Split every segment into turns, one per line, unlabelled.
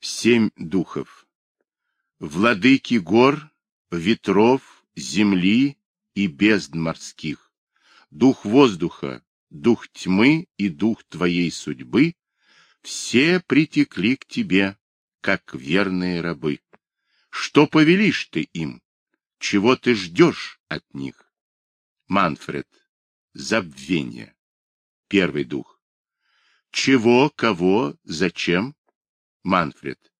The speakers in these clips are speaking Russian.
Семь духов. Владыки гор, ветров, земли и безд морских. Дух воздуха, дух тьмы и дух твоей судьбы, все притекли к тебе, как верные рабы. Что повелишь ты им? Чего ты ждешь от них? Манфред. Забвение. Первый дух. Чего, кого, зачем? Манфред.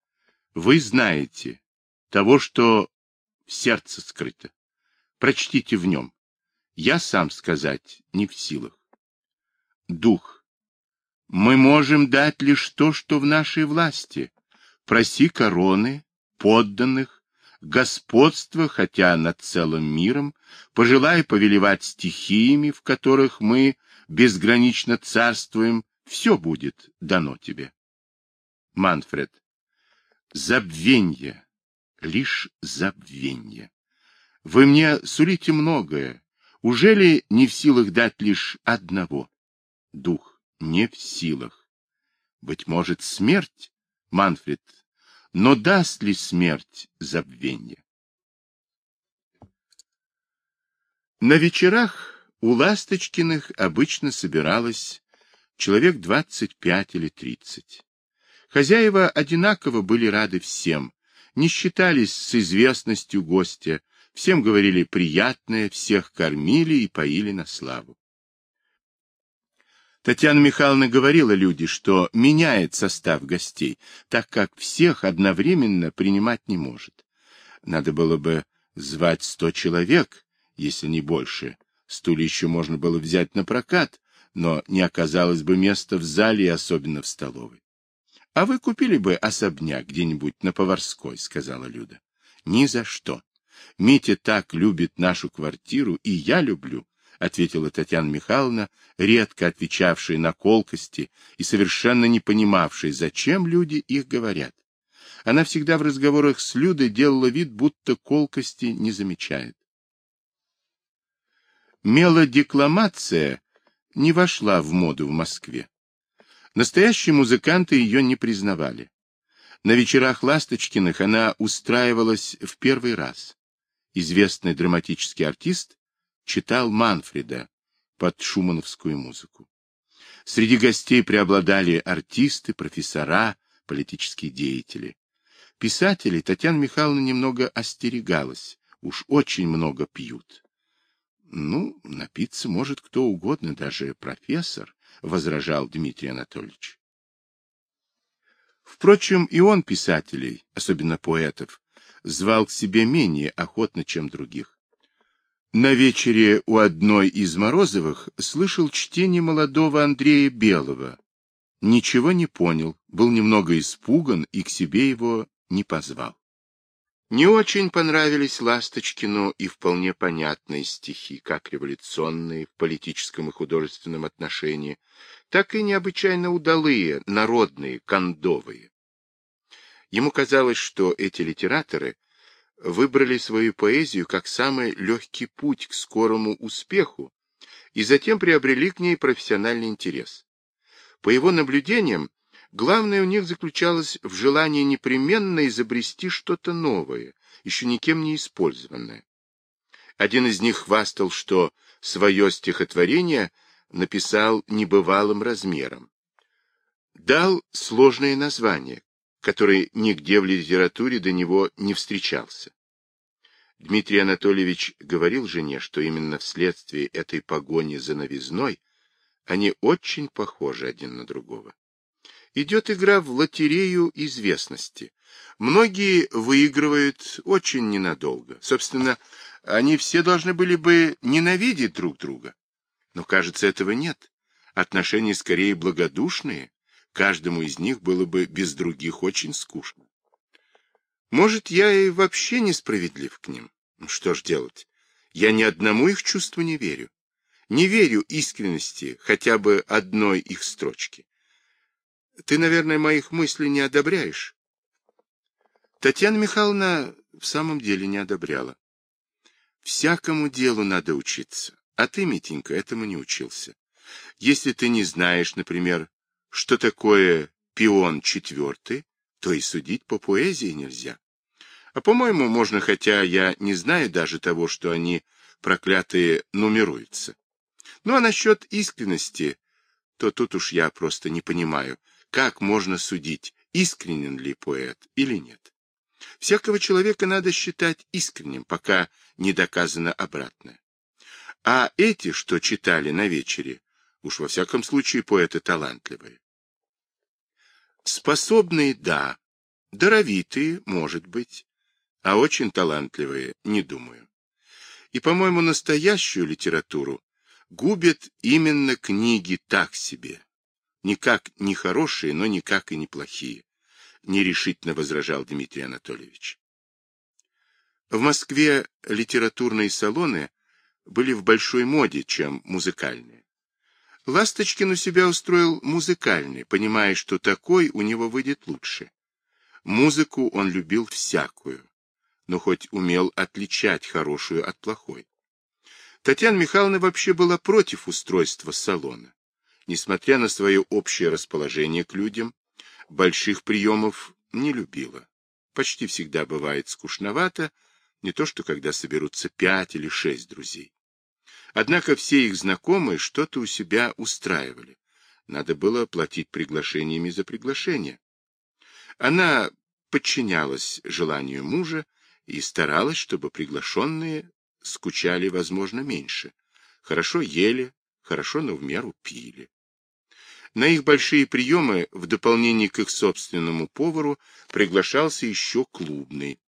Вы знаете того, что в сердце скрыто. Прочтите в нем. Я сам сказать не в силах. Дух. Мы можем дать лишь то, что в нашей власти. Проси короны, подданных, господства, хотя над целым миром, пожелай повелевать стихиями, в которых мы безгранично царствуем, все будет дано тебе. Манфред. Забвенье, лишь забвенье. Вы мне сулите многое, уже ли не в силах дать лишь одного? Дух, не в силах. Быть может, смерть, Манфред, но даст ли смерть забвенье? На вечерах у Ласточкиных обычно собиралось человек двадцать пять или тридцать. Хозяева одинаково были рады всем, не считались с известностью гостя, всем говорили приятное, всех кормили и поили на славу. Татьяна Михайловна говорила люди, что меняет состав гостей, так как всех одновременно принимать не может. Надо было бы звать сто человек, если не больше. Стулья еще можно было взять на прокат, но не оказалось бы места в зале и особенно в столовой. — А вы купили бы особняк где-нибудь на Поварской, — сказала Люда. — Ни за что. Митя так любит нашу квартиру, и я люблю, — ответила Татьяна Михайловна, редко отвечавшая на колкости и совершенно не понимавшая, зачем люди их говорят. Она всегда в разговорах с Людой делала вид, будто колкости не замечает. Мелодекламация не вошла в моду в Москве. Настоящие музыканты ее не признавали. На вечерах Ласточкиных она устраивалась в первый раз. Известный драматический артист читал Манфреда под шумановскую музыку. Среди гостей преобладали артисты, профессора, политические деятели. Писатели Татьяна Михайловна немного остерегалась, уж очень много пьют. Ну, напиться может кто угодно, даже профессор, возражал Дмитрий Анатольевич. Впрочем, и он писателей, особенно поэтов, звал к себе менее охотно, чем других. На вечере у одной из Морозовых слышал чтение молодого Андрея Белого. Ничего не понял, был немного испуган и к себе его не позвал. Не очень понравились Ласточкину и вполне понятные стихи, как революционные в политическом и художественном отношении, так и необычайно удалые, народные, кондовые. Ему казалось, что эти литераторы выбрали свою поэзию как самый легкий путь к скорому успеху и затем приобрели к ней профессиональный интерес. По его наблюдениям, Главное у них заключалось в желании непременно изобрести что-то новое, еще никем не использованное. Один из них хвастал, что свое стихотворение написал небывалым размером. Дал сложное название, которое нигде в литературе до него не встречался. Дмитрий Анатольевич говорил жене, что именно вследствие этой погони за новизной они очень похожи один на другого идет игра в лотерею известности. Многие выигрывают очень ненадолго. Собственно, они все должны были бы ненавидеть друг друга. Но, кажется, этого нет. Отношения скорее благодушные. Каждому из них было бы без других очень скучно. Может, я и вообще несправедлив к ним. Ну, что ж делать? Я ни одному их чувству не верю. Не верю искренности хотя бы одной их строчки. Ты, наверное, моих мыслей не одобряешь. Татьяна Михайловна в самом деле не одобряла. Всякому делу надо учиться, а ты, Митенька, этому не учился. Если ты не знаешь, например, что такое пион четвертый, то и судить по поэзии нельзя. А по-моему, можно, хотя я не знаю даже того, что они, проклятые, нумеруются. Ну а насчет искренности, то тут уж я просто не понимаю, как можно судить, искренен ли поэт или нет. Всякого человека надо считать искренним, пока не доказано обратное. А эти, что читали на вечере, уж во всяком случае поэты талантливые. Способные – да, даровитые – может быть, а очень талантливые – не думаю. И, по-моему, настоящую литературу губят именно книги так себе. Никак не хорошие, но никак и не плохие, нерешительно возражал Дмитрий Анатольевич. В Москве литературные салоны были в большой моде, чем музыкальные. Ласточкин у себя устроил музыкальный, понимая, что такой у него выйдет лучше. Музыку он любил всякую, но хоть умел отличать хорошую от плохой. Татьяна Михайловна вообще была против устройства салона. Несмотря на свое общее расположение к людям, больших приемов не любила. Почти всегда бывает скучновато, не то что когда соберутся пять или шесть друзей. Однако все их знакомые что-то у себя устраивали. Надо было платить приглашениями за приглашение. Она подчинялась желанию мужа и старалась, чтобы приглашенные скучали, возможно, меньше. Хорошо ели, хорошо, но в меру пили. На их большие приемы, в дополнение к их собственному повару, приглашался еще клубный.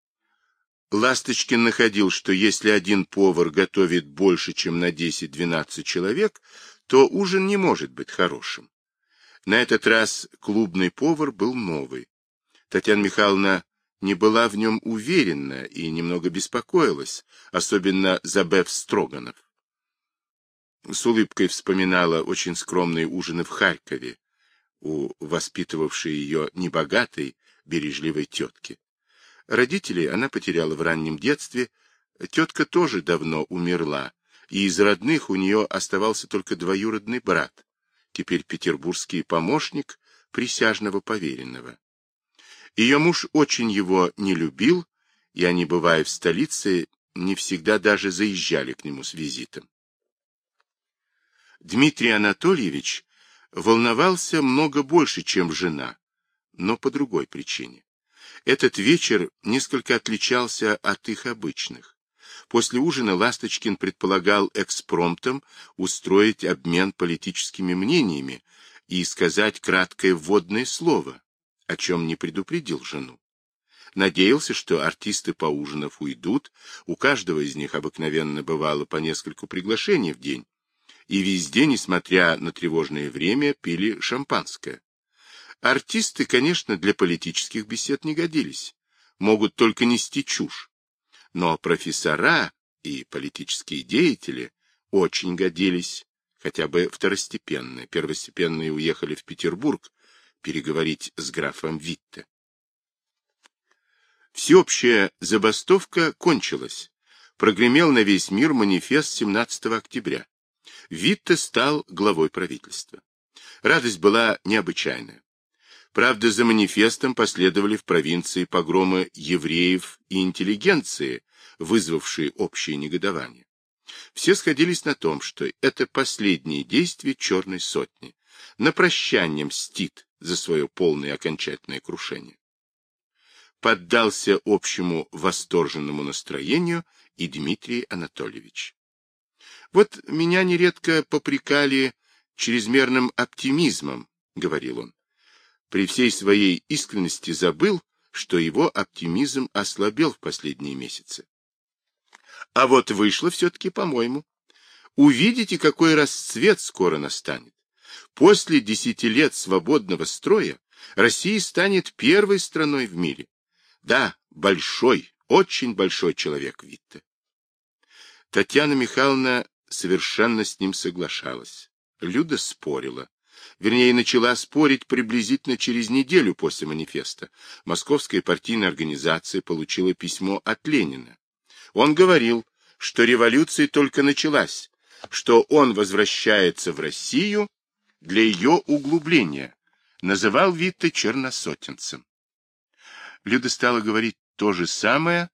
Ласточкин находил, что если один повар готовит больше, чем на 10-12 человек, то ужин не может быть хорошим. На этот раз клубный повар был новый. Татьяна Михайловна не была в нем уверена и немного беспокоилась, особенно за Беф Строганов. С улыбкой вспоминала очень скромные ужины в Харькове у воспитывавшей ее небогатой, бережливой тетки. Родителей она потеряла в раннем детстве, тетка тоже давно умерла, и из родных у нее оставался только двоюродный брат, теперь петербургский помощник присяжного поверенного. Ее муж очень его не любил, и они, бывая в столице, не всегда даже заезжали к нему с визитом. Дмитрий Анатольевич волновался много больше, чем жена, но по другой причине. Этот вечер несколько отличался от их обычных. После ужина Ласточкин предполагал экспромтом устроить обмен политическими мнениями и сказать краткое вводное слово, о чем не предупредил жену. Надеялся, что артисты, поужинав, уйдут, у каждого из них обыкновенно бывало по нескольку приглашений в день, и везде, несмотря на тревожное время, пили шампанское. Артисты, конечно, для политических бесед не годились, могут только нести чушь, но профессора и политические деятели очень годились, хотя бы второстепенные, первостепенные уехали в Петербург, переговорить с графом Витте. Всеобщая забастовка кончилась. Прогремел на весь мир манифест 17 октября. Витте стал главой правительства. Радость была необычайная. Правда, за манифестом последовали в провинции погромы евреев и интеллигенции, вызвавшие общее негодование. Все сходились на том, что это последние действия черной сотни. На прощание мстит за свое полное окончательное крушение. Поддался общему восторженному настроению и Дмитрий Анатольевич. Вот меня нередко попрекали чрезмерным оптимизмом, говорил он. При всей своей искренности забыл, что его оптимизм ослабел в последние месяцы. А вот вышло все-таки, по-моему. Увидите, какой расцвет скоро настанет. После десяти лет свободного строя Россия станет первой страной в мире. Да, большой, очень большой человек Витте. Татьяна Михайловна совершенно с ним соглашалась. Люда спорила. Вернее, начала спорить приблизительно через неделю после манифеста. Московская партийная организация получила письмо от Ленина. Он говорил, что революция только началась, что он возвращается в Россию для ее углубления, называл Витте черносотенцем. Люда стала говорить то же самое,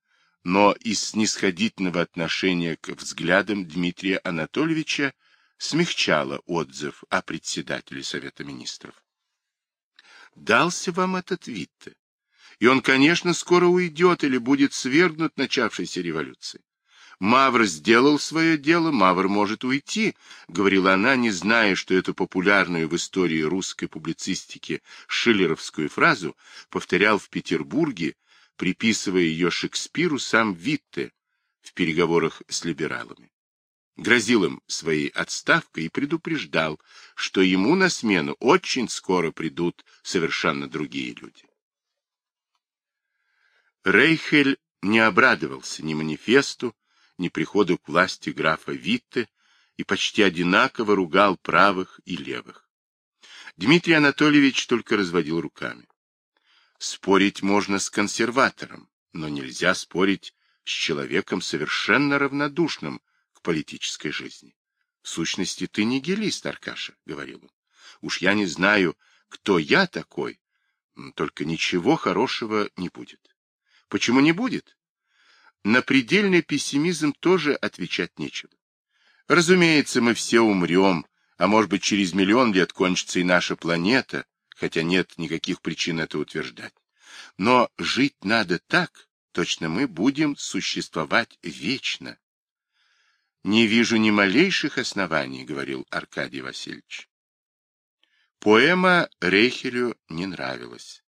но из снисходительного отношения к взглядам Дмитрия Анатольевича смягчала отзыв о председателе Совета Министров. Дался вам этот вид-то? И он, конечно, скоро уйдет или будет свергнут начавшейся революции. Мавр сделал свое дело, Мавр может уйти, — говорила она, не зная, что эту популярную в истории русской публицистики шиллеровскую фразу повторял в Петербурге, приписывая ее Шекспиру сам Витте в переговорах с либералами. Грозил им своей отставкой и предупреждал, что ему на смену очень скоро придут совершенно другие люди. Рейхель не обрадовался ни манифесту, ни приходу к власти графа Витте и почти одинаково ругал правых и левых. Дмитрий Анатольевич только разводил руками. Спорить можно с консерватором, но нельзя спорить с человеком совершенно равнодушным к политической жизни. В сущности, ты нигилист, Аркаша, — говорил он. Уж я не знаю, кто я такой, только ничего хорошего не будет. Почему не будет? На предельный пессимизм тоже отвечать нечего. Разумеется, мы все умрем, а может быть через миллион лет кончится и наша планета, хотя нет никаких причин это утверждать. Но жить надо так, точно мы будем существовать вечно. Не вижу ни малейших оснований, говорил Аркадий Васильевич. Поэма Рейхелю не нравилась.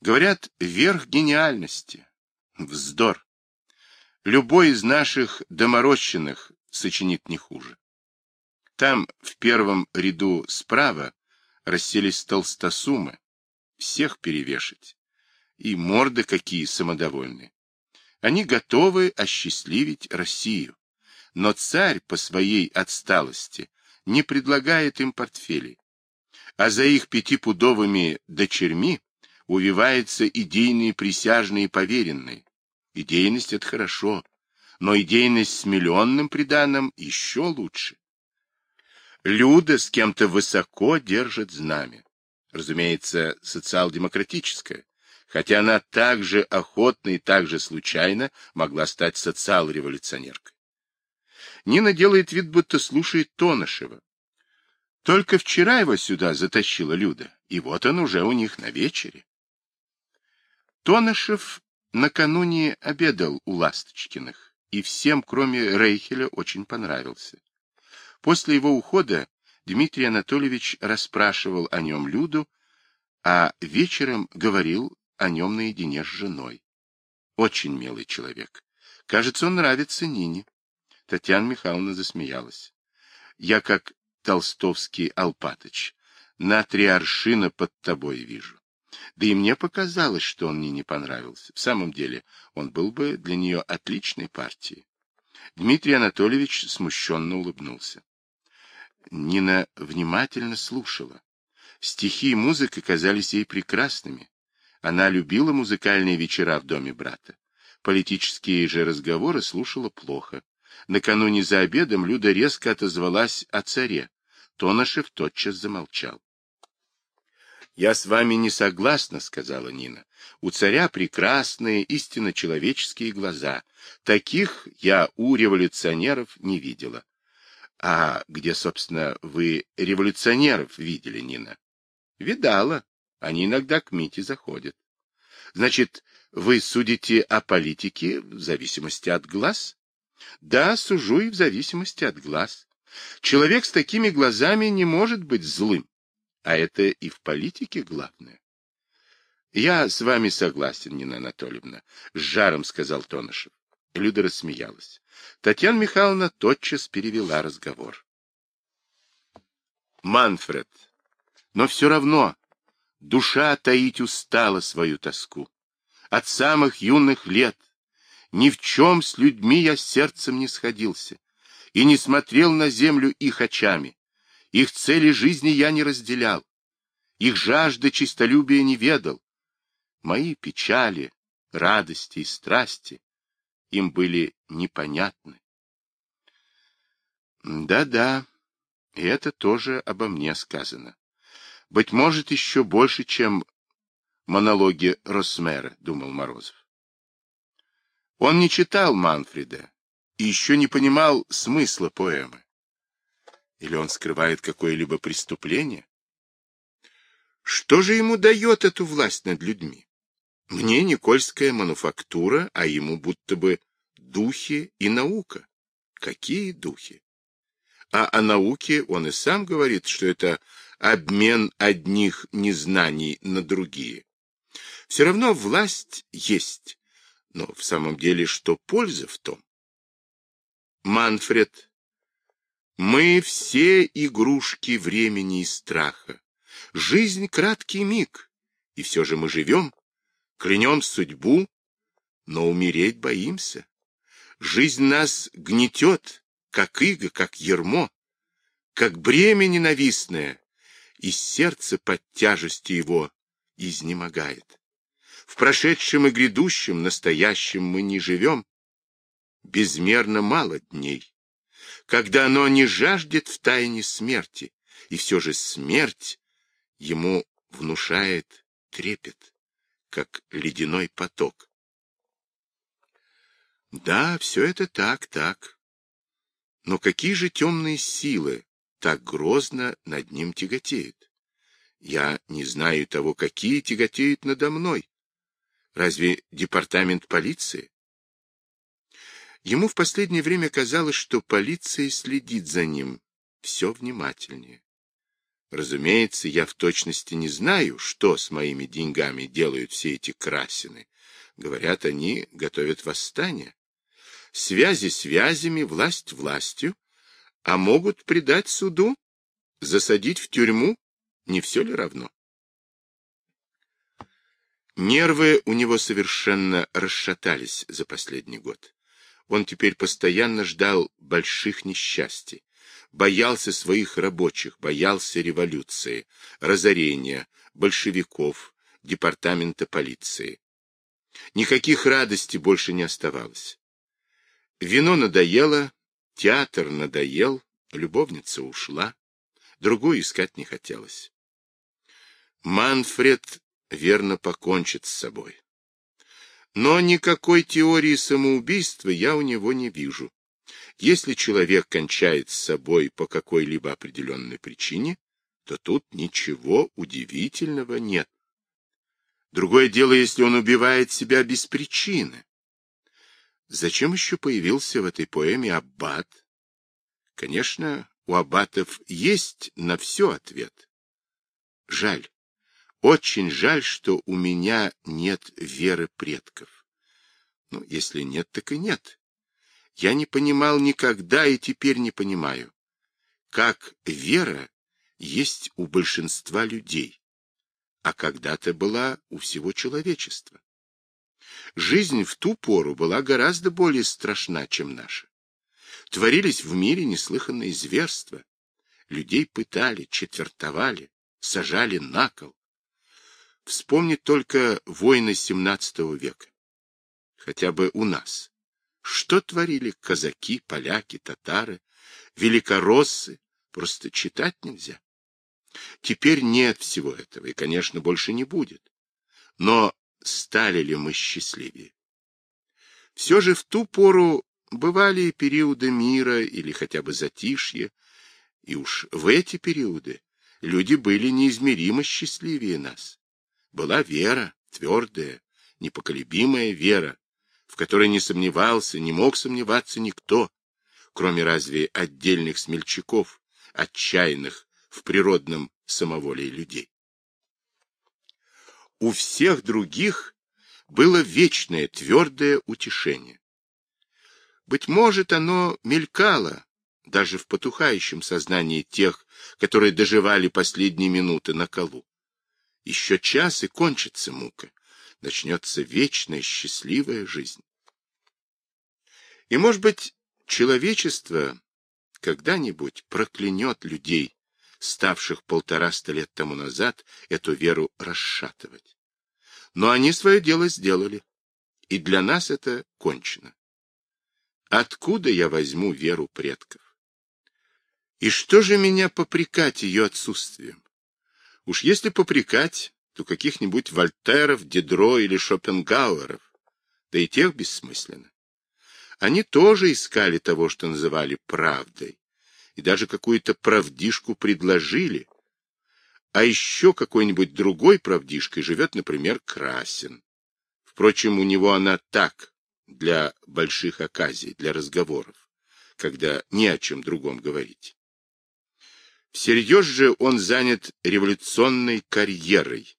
Говорят, верх гениальности. Вздор. Любой из наших доморощенных сочинит не хуже. Там, в первом ряду справа, расселись толстосумы. Всех перевешать. И морды какие самодовольные. Они готовы осчастливить Россию. Но царь по своей отсталости не предлагает им портфелей. А за их пятипудовыми дочерьми увиваются идейные присяжные поверенные. Идейность — это хорошо, но идейность с миллионным приданым еще лучше. Люда с кем-то высоко держит знамя. Разумеется, социал-демократическое, хотя она так же охотно и так же случайно могла стать социал-революционеркой. Нина делает вид, будто слушает Тонышева. Только вчера его сюда затащила Люда, и вот он уже у них на вечере. Тонышев накануне обедал у Ласточкиных, и всем, кроме Рейхеля, очень понравился. После его ухода Дмитрий Анатольевич расспрашивал о нем Люду, а вечером говорил о нем наедине с женой. Очень милый человек. Кажется, он нравится Нине. Татьяна Михайловна засмеялась. Я, как толстовский Алпатыч, на три аршина под тобой вижу. Да и мне показалось, что он мне не понравился. В самом деле, он был бы для нее отличной партией. Дмитрий Анатольевич смущенно улыбнулся. Нина внимательно слушала. Стихи и музыка казались ей прекрасными. Она любила музыкальные вечера в доме брата. Политические же разговоры слушала плохо. Накануне за обедом Люда резко отозвалась о царе. Тонышев тотчас замолчал. «Я с вами не согласна», — сказала Нина. «У царя прекрасные, истинно человеческие глаза. Таких я у революционеров не видела». «А где, собственно, вы революционеров видели, Нина?» «Видала. Они иногда к Мите заходят». «Значит, вы судите о политике в зависимости от глаз?» «Да, сужу и в зависимости от глаз. Человек с такими глазами не может быть злым. А это и в политике главное. Я с вами согласен, Нина Анатольевна, с жаром сказал Тонышев. Люда рассмеялась. Татьяна Михайловна тотчас перевела разговор. Манфред, но все равно душа таить устала свою тоску. От самых юных лет ни в чем с людьми я сердцем не сходился и не смотрел на землю их очами. Их цели жизни я не разделял. Их жажды чистолюбия не ведал. Мои печали, радости и страсти им были непонятны. Да-да, и это тоже обо мне сказано. Быть может, еще больше, чем монологе Росмера, думал Морозов. Он не читал Манфреда и еще не понимал смысла поэмы. Или он скрывает какое-либо преступление? Что же ему дает эту власть над людьми? Мне Никольская мануфактура, а ему будто бы духи и наука. Какие духи? А о науке он и сам говорит, что это обмен одних незнаний на другие. Все равно власть есть, но в самом деле что польза в том? Манфред, мы все игрушки времени и страха. Жизнь — краткий миг, и все же мы живем, клянем судьбу, но умереть боимся. Жизнь нас гнетет, как иго, как ермо, как бремя ненавистное, и сердце под тяжестью его изнемогает. В прошедшем и грядущем, настоящем мы не живем. Безмерно мало дней, когда оно не жаждет в тайне смерти, и все же смерть ему внушает трепет, как ледяной поток. Да, все это так, так. Но какие же темные силы так грозно над ним тяготеют? Я не знаю того, какие тяготеют надо мной. Разве департамент полиции? Ему в последнее время казалось, что полиция следит за ним все внимательнее. Разумеется, я в точности не знаю, что с моими деньгами делают все эти красины. Говорят, они готовят восстание. Связи связями, власть властью, а могут предать суду, засадить в тюрьму, не все ли равно? Нервы у него совершенно расшатались за последний год. Он теперь постоянно ждал больших несчастий, боялся своих рабочих, боялся революции, разорения, большевиков, департамента полиции. Никаких радостей больше не оставалось. Вино надоело, театр надоел, любовница ушла, другую искать не хотелось. Манфред верно покончит с собой. Но никакой теории самоубийства я у него не вижу. Если человек кончает с собой по какой-либо определенной причине, то тут ничего удивительного нет. Другое дело, если он убивает себя без причины. Зачем еще появился в этой поэме аббат? Конечно, у аббатов есть на все ответ. Жаль. Очень жаль, что у меня нет веры предков. Ну, если нет, так и нет. Я не понимал никогда и теперь не понимаю, как вера есть у большинства людей, а когда-то была у всего человечества. Жизнь в ту пору была гораздо более страшна, чем наша. Творились в мире неслыханные зверства. Людей пытали, четвертовали, сажали на кол. Вспомнить только войны XVII века. Хотя бы у нас. Что творили казаки, поляки, татары, великороссы, просто читать нельзя. Теперь нет всего этого, и, конечно, больше не будет. Но стали ли мы счастливее? Все же в ту пору бывали периоды мира или хотя бы затишья, и уж в эти периоды люди были неизмеримо счастливее нас была вера, твердая, непоколебимая вера, которой не сомневался, не мог сомневаться никто, кроме разве отдельных смельчаков, отчаянных в природном самоволии людей. У всех других было вечное твердое утешение. Быть может, оно мелькало даже в потухающем сознании тех, которые доживали последние минуты на колу. Еще час и кончится мука. Начнется вечная счастливая жизнь. И, может быть, человечество когда-нибудь проклянет людей, ставших полтораста лет тому назад эту веру расшатывать. Но они свое дело сделали, и для нас это кончено. Откуда я возьму веру предков? И что же меня попрекать ее отсутствием? Уж если попрекать, то каких-нибудь Вольтеров, Дидро или Шопенгауэров, да и тех бессмысленно. Они тоже искали того, что называли правдой, и даже какую-то правдишку предложили. А еще какой-нибудь другой правдишкой живет, например, Красин. Впрочем, у него она так, для больших оказий, для разговоров, когда не о чем другом говорить. Всерьез же он занят революционной карьерой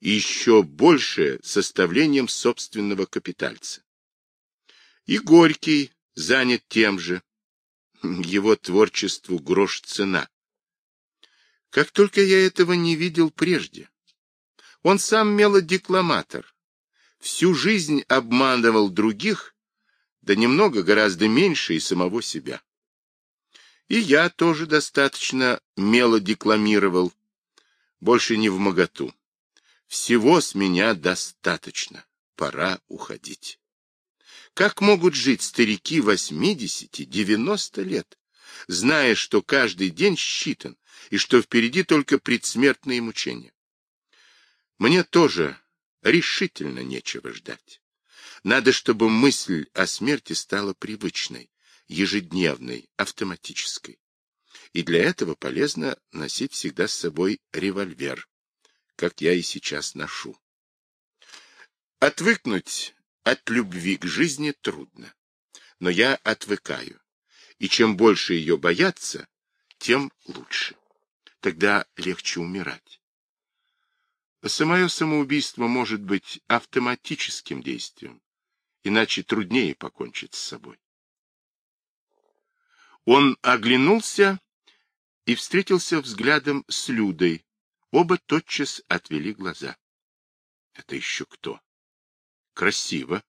и еще больше составлением собственного капитальца. И Горький занят тем же. Его творчеству грош цена. Как только я этого не видел прежде. Он сам мелодекламатор. Всю жизнь обманывал других, да немного, гораздо меньше и самого себя. И я тоже достаточно мелодекламировал, больше не в моготу. Всего с меня достаточно, пора уходить. Как могут жить старики 80-90 лет, зная, что каждый день считан и что впереди только предсмертные мучения? Мне тоже решительно нечего ждать. Надо, чтобы мысль о смерти стала привычной, ежедневной, автоматической. И для этого полезно носить всегда с собой револьвер, как я и сейчас ношу. Отвыкнуть от любви к жизни трудно, но я отвыкаю, и чем больше ее бояться, тем лучше. Тогда легче умирать. Самое самоубийство может быть автоматическим действием, иначе труднее покончить с собой. Он оглянулся и встретился взглядом с Людой. Оба тотчас отвели глаза. Это еще кто? Красиво.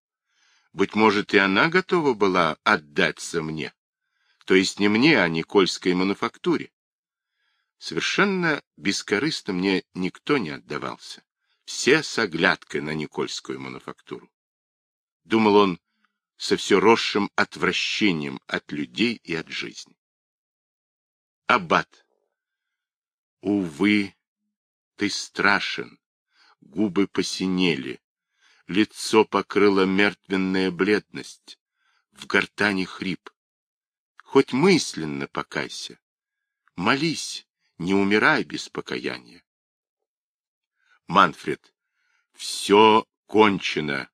Быть может, и она готова была отдаться мне. То есть не мне, а Никольской мануфактуре. Совершенно бескорыстно мне никто не отдавался. Все с оглядкой на Никольскую мануфактуру. Думал он со все росшим отвращением от людей и от жизни. Аббат. Увы, ты страшен. Губы посинели, Лицо покрыла мертвенная бледность, в гортани хрип. Хоть мысленно покайся, молись, не умирай без покаяния. Манфред, все кончено,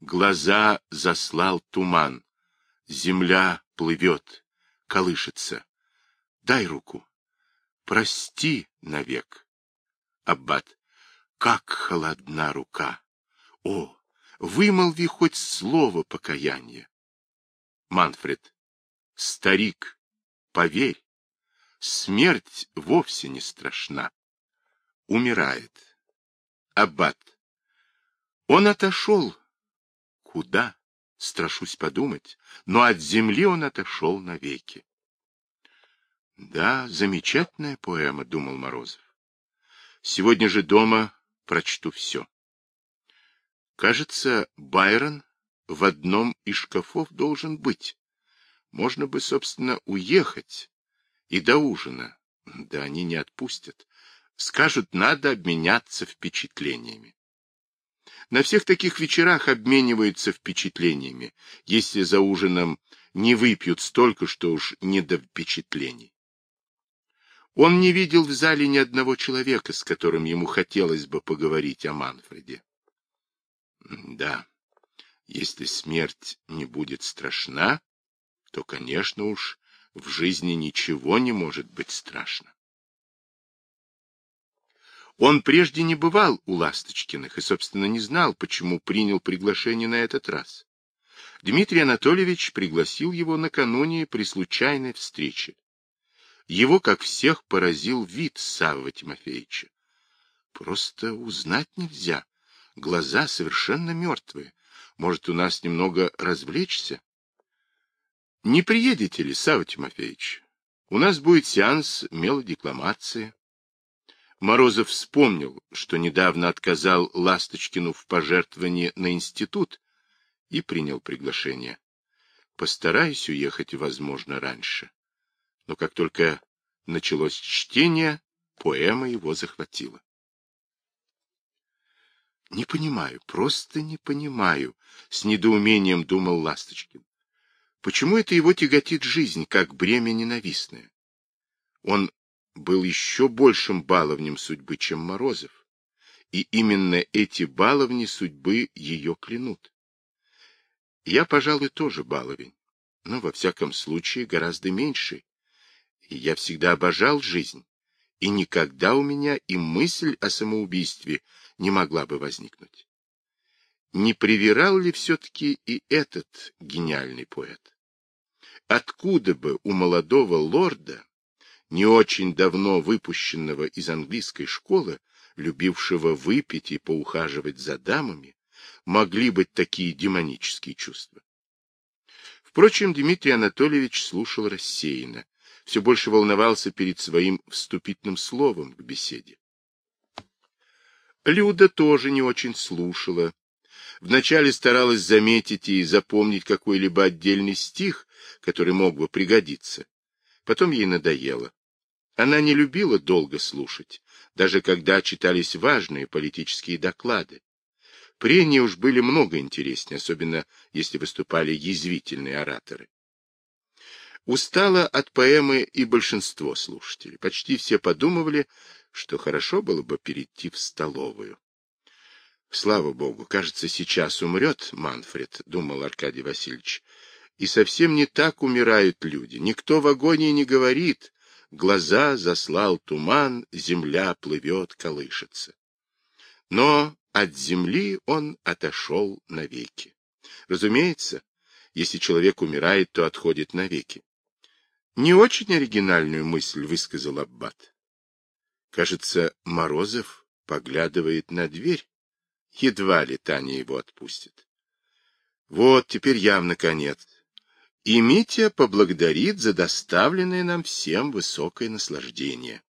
глаза заслал туман, земля плывет, колышется. Дай руку, прости навек. Аббат, как холодна рука! О, вымолви хоть слово покаяния. Манфред. Старик, поверь, смерть вовсе не страшна. Умирает. Аббат. Он отошел. Куда? Страшусь подумать, но от земли он отошел навеки. Да, замечательная поэма, думал Морозов. Сегодня же дома прочту все. Кажется, Байрон в одном из шкафов должен быть. Можно бы, собственно, уехать и до ужина. Да они не отпустят. Скажут, надо обменяться впечатлениями. На всех таких вечерах обмениваются впечатлениями, если за ужином не выпьют столько, что уж не до впечатлений. Он не видел в зале ни одного человека, с которым ему хотелось бы поговорить о Манфреде. Да, если смерть не будет страшна, то, конечно уж, в жизни ничего не может быть страшно. Он прежде не бывал у Ласточкиных и, собственно, не знал, почему принял приглашение на этот раз. Дмитрий Анатольевич пригласил его накануне при случайной встрече. Его, как всех, поразил вид Савва Тимофеевича. Просто узнать нельзя, Глаза совершенно мертвые. Может, у нас немного развлечься? Не приедете ли, Савва Тимофеевич? У нас будет сеанс мелодекламации. Морозов вспомнил, что недавно отказал Ласточкину в пожертвовании на институт и принял приглашение. Постараюсь уехать, возможно, раньше. Но как только началось чтение, поэма его захватила. Не понимаю, просто не понимаю, с недоумением думал Ласточкин. Почему это его тяготит жизнь, как бремя ненавистное? Он был еще большим баловнем судьбы, чем Морозов, и именно эти баловни судьбы ее клянут. Я, пожалуй, тоже баловень, но, во всяком случае, гораздо меньше, и я всегда обожал жизнь, и никогда у меня и мысль о самоубийстве не могла бы возникнуть. Не привирал ли все-таки и этот гениальный поэт? Откуда бы у молодого лорда, не очень давно выпущенного из английской школы, любившего выпить и поухаживать за дамами, могли быть такие демонические чувства? Впрочем, Дмитрий Анатольевич слушал рассеянно, все больше волновался перед своим вступительным словом к беседе. Люда тоже не очень слушала, Вначале старалась заметить и запомнить какой-либо отдельный стих, который мог бы пригодиться. Потом ей надоело. Она не любила долго слушать, даже когда читались важные политические доклады. Прения уж были много интереснее, особенно если выступали язвительные ораторы. Устало от поэмы и большинство слушателей. Почти все подумывали, что хорошо было бы перейти в столовую. Слава богу, кажется, сейчас умрет Манфред, думал Аркадий Васильевич. И совсем не так умирают люди. Никто в агонии не говорит. Глаза заслал туман, земля плывет, колышется. Но от земли он отошел навеки. Разумеется, если человек умирает, то отходит навеки. Не очень оригинальную мысль высказал Аббат. Кажется, Морозов поглядывает на дверь. Едва ли Таня его отпустит. Вот, теперь явно конец. И Митя поблагодарит за доставленное нам всем высокое наслаждение.